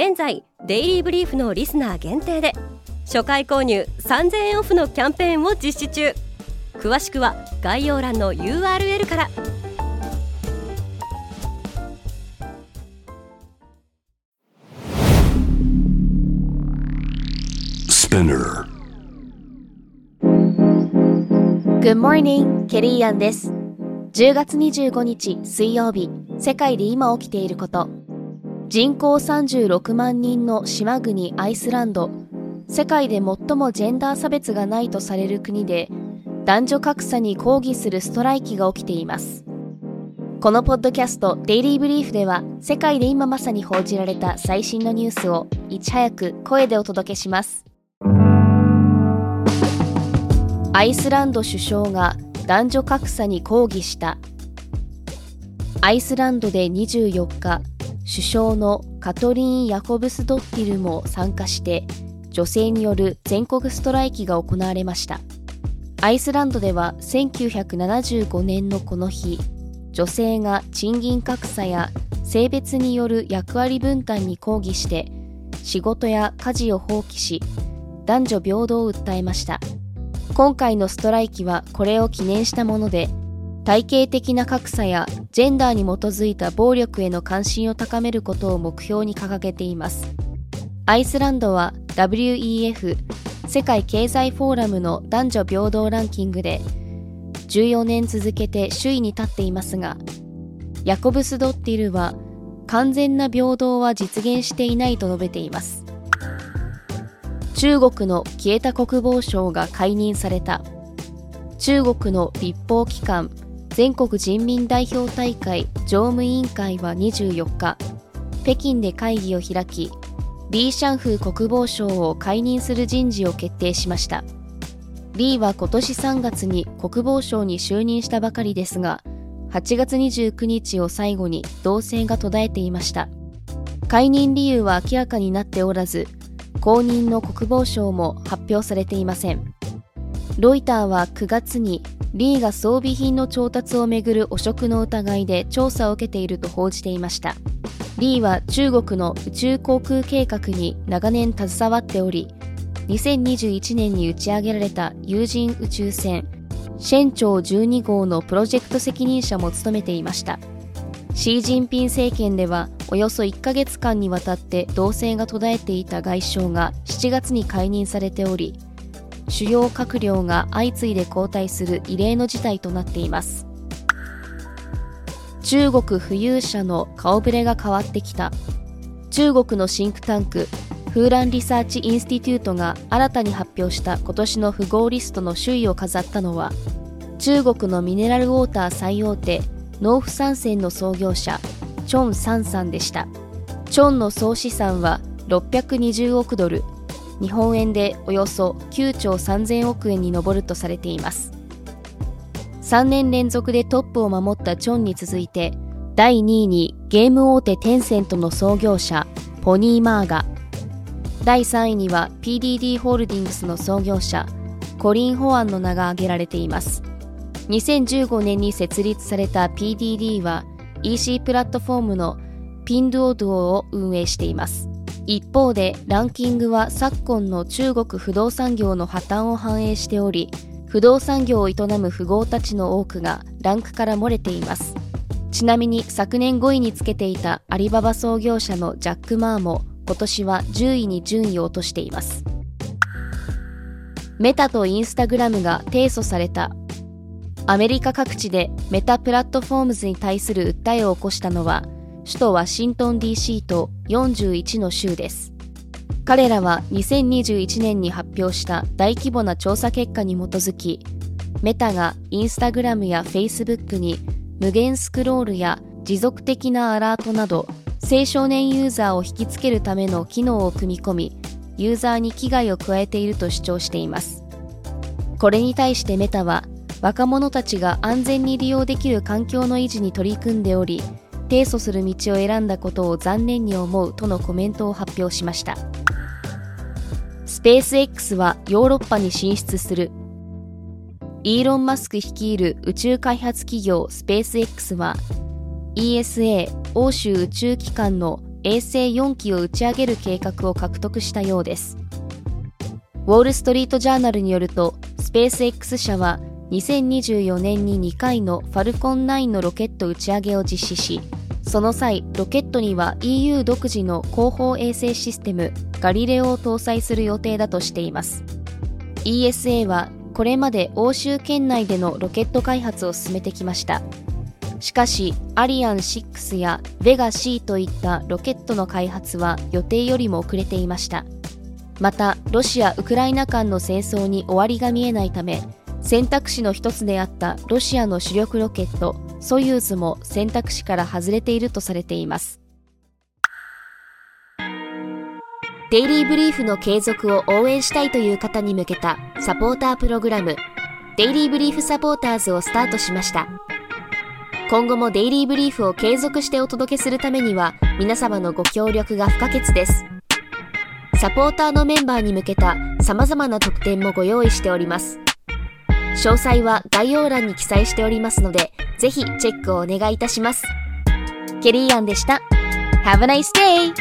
現在デイリーブリーフのリスナー限定で初回購入3000円オフのキャンペーンを実施中詳しくは概要欄の URL から Good morning, ケリーアンです。10月25日水曜日、世界で今起きていること。人口36万人の島国アイスランド。世界で最もジェンダー差別がないとされる国で、男女格差に抗議するストライキが起きています。このポッドキャストデイリーブリーフでは世界で今まさに報じられた最新のニュースをいち早く声でお届けします。アイスランド首相が男女格差に抗議したアイスランドで24日首相のカトリーン・ヤコブスドッティルも参加して女性による全国ストライキが行われました。アイスランドでは1975年のこの日女性が賃金格差や性別による役割分担に抗議して仕事や家事を放棄し男女平等を訴えました。今回のストライキはこれを記念したもので体系的な格差やジェンダーに基づいた暴力への関心を高めることを目標に掲げています。アイスランドは WEF 世界経済フォーラムの男女平等ランキングで14年続けて首位に立っていますがヤコブス・ドッティルは完全な平等は実現していないと述べています。中国の消えた国防相が解任された。中国の立法機関全国人民代表大会常務委員会は24日北京で会議を開きリー・シャンフー国防相を解任する人事を決定しました。リーは今年3月に国防相に就任したばかりですが8月29日を最後に動静が途絶えていました。解任理由は明らかになっておらず後任の国防相も発表されていません。ロイターは9月にリーが装備品の調達をめぐる汚職の疑いで調査を受けていると報じていました。リーは中国の宇宙航空計画に長年携わっており2021年に打ち上げられた有人宇宙船シェンチョウ12号のプロジェクト責任者も務めていました。シー・ジンピン政権ではおよそ1ヶ月間にわたって動静が途絶えていた外相が7月に解任されており主要閣僚が相次いで交代する異例の事態となっています。中国富裕層の顔ぶれが変わってきた。中国のシンクタンクフーランリサーチインスティテュートが新たに発表した今年の富豪リストの首位を飾ったのは中国のミネラルウォーター最大手農夫山泉の創業者チョン・サンさんでした。チョンの総資産は620億ドル。日本円でおよそ9兆3000億円に上るとされています。3年連続でトップを守ったチョンに続いて第2位にゲーム大手テンセントの創業者ポニー・マーガ。第3位には PDD ホールディングスの創業者コリン・ホアンの名が挙げられています。2015年に設立された PDD は EC プラットフォームのピンドゥオドゥオを運営しています。一方でランキングは昨今の中国不動産業の破綻を反映しており不動産業を営む富豪たちの多くがランクから漏れています。ちなみに昨年5位につけていたアリババ創業者のジャック・マーも今年は10位に順位を落としています。メタとインスタグラムが提訴された。アメリカ各地でメタプラットフォームズに対する訴えを起こしたのは首都ワシントン DC と41の州です。彼らは2021年に発表した大規模な調査結果に基づきメタがインスタグラムやフェイスブックに無限スクロールや持続的なアラートなど青少年ユーザーを引きつけるための機能を組み込みユーザーに危害を加えていると主張しています。これに対してメタは若者たちが安全に利用できる環境の維持に取り組んでおり提訴する道を選んだことを残念に思うとのコメントを発表しました。スペース X はヨーロッパに進出する。イーロン・マスク率いる宇宙開発企業スペース X は ESA 欧州宇宙機関の衛星4機を打ち上げる計画を獲得したようです。ウォール・ストリート・ジャーナルによるとスペース X 社は2024年に2回のファルコン9のロケット打ち上げを実施しその際ロケットには EU 独自の後方衛星システムガリレオを搭載する予定だとしています。ESA はこれまで欧州圏内でのロケット開発を進めてきました。しかしアリアン6やベガ C といったロケットの開発は予定よりも遅れていました。またロシア・ウクライナ間の戦争に終わりが見えないため選択肢の一つであったロシアの主力ロケットソユーズも選択肢から外れているとされています。デイリーブリーフの継続を応援したいという方に向けたサポータープログラムデイリーブリーフサポーターズをスタートしました。今後もデイリーブリーフを継続してお届けするためには皆様のご協力が不可欠です。サポーターのメンバーに向けた様々な特典もご用意しております。詳細は概要欄に記載しておりますので、ぜひチェックをお願いいたします。ケリーアンでした。Have a nice day!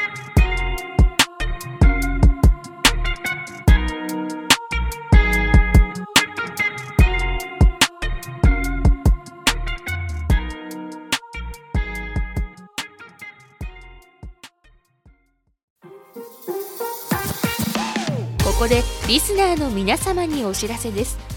ここでリスナーの皆様にお知らせです